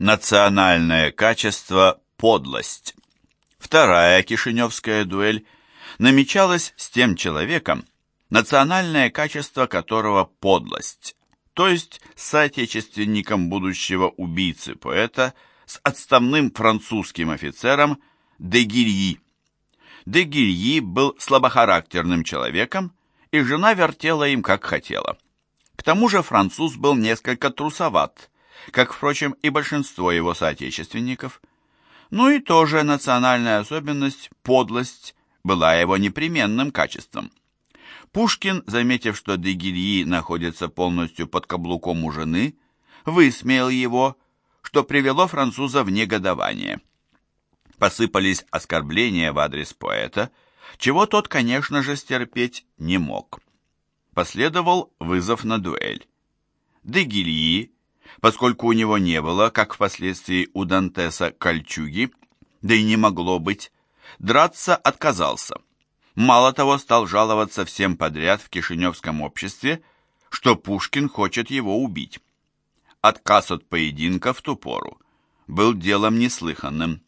Национальное качество – подлость. Вторая кишиневская дуэль намечалась с тем человеком, национальное качество которого – подлость, то есть с соотечественником будущего убийцы-поэта, с отставным французским офицером Дегильи. Дегильи был слабохарактерным человеком, и жена вертела им как хотела. К тому же француз был несколько трусоват, как, впрочем, и большинство его соотечественников. Ну и тоже национальная особенность, подлость, была его непременным качеством. Пушкин, заметив, что Дегильи находится полностью под каблуком у жены, высмеял его, что привело француза в негодование. Посыпались оскорбления в адрес поэта, чего тот, конечно же, стерпеть не мог. Последовал вызов на дуэль. Дегильи, поскольку у него не было, как впоследствии у Дантеса, кольчуги, да и не могло быть, драться отказался. Мало того, стал жаловаться всем подряд в кишиневском обществе, что Пушкин хочет его убить. Отказ от поединка в ту пору был делом неслыханным.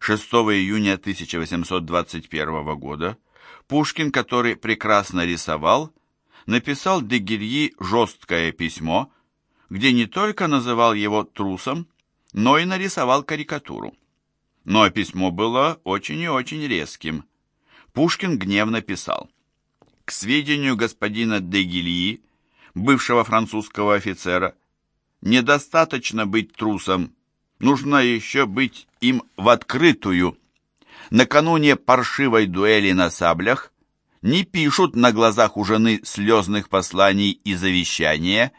6 июня 1821 года Пушкин, который прекрасно рисовал, написал Дегильи жесткое письмо, где не только называл его трусом, но и нарисовал карикатуру. Но письмо было очень и очень резким. Пушкин гневно писал. К сведению господина Дегильи, бывшего французского офицера, недостаточно быть трусом, нужно еще быть им в открытую. Накануне паршивой дуэли на саблях не пишут на глазах у жены слезных посланий и завещания,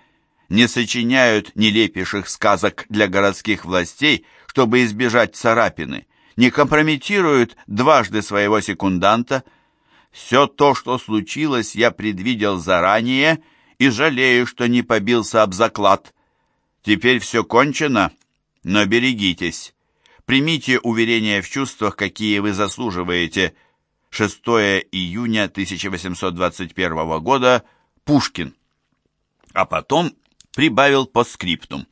не сочиняют нелепейших сказок для городских властей, чтобы избежать царапины, не компрометируют дважды своего секунданта. Все то, что случилось, я предвидел заранее и жалею, что не побился об заклад. Теперь все кончено, но берегитесь. Примите уверения в чувствах, какие вы заслуживаете. 6 июня 1821 года. Пушкин. А потом прибавил по скриптум.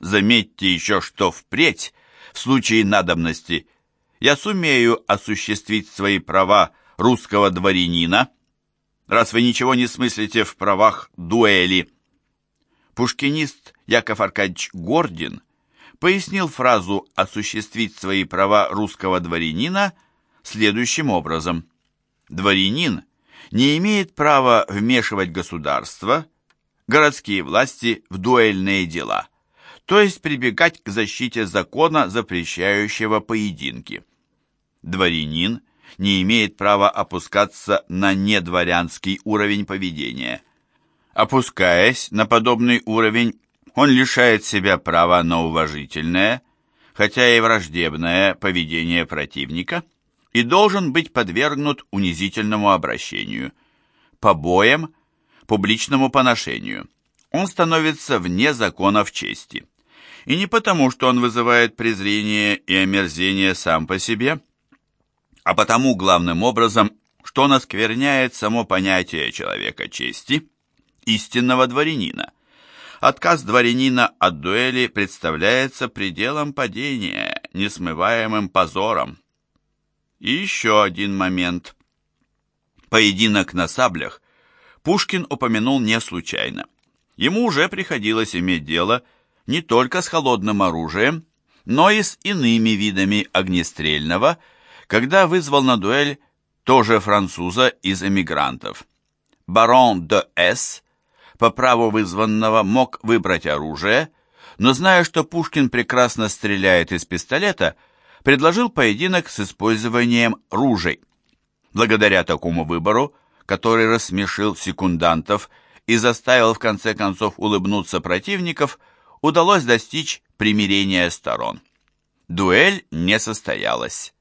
Заметьте еще, что впредь, в случае надобности, я сумею осуществить свои права русского дворянина, раз вы ничего не смыслите в правах дуэли. Пушкинист Яков Аркадьевич Гордин пояснил фразу «осуществить свои права русского дворянина» следующим образом. Дворянин не имеет права вмешивать государство, городские власти в дуэльные дела, то есть прибегать к защите закона, запрещающего поединки. Дворянин не имеет права опускаться на недворянский уровень поведения. Опускаясь на подобный уровень, он лишает себя права на уважительное, хотя и враждебное поведение противника и должен быть подвергнут унизительному обращению, побоям, публичному поношению. Он становится вне законов чести. И не потому, что он вызывает презрение и омерзение сам по себе, а потому, главным образом, что он оскверняет само понятие человека чести, истинного дворянина – Отказ дворянина от дуэли представляется пределом падения, несмываемым позором. И еще один момент. Поединок на саблях Пушкин упомянул не случайно. Ему уже приходилось иметь дело не только с холодным оружием, но и с иными видами огнестрельного, когда вызвал на дуэль тоже француза из эмигрантов. Барон де С по праву вызванного мог выбрать оружие, но зная, что Пушкин прекрасно стреляет из пистолета, предложил поединок с использованием ружей. Благодаря такому выбору, который рассмешил секундантов и заставил в конце концов улыбнуться противников, удалось достичь примирения сторон. Дуэль не состоялась.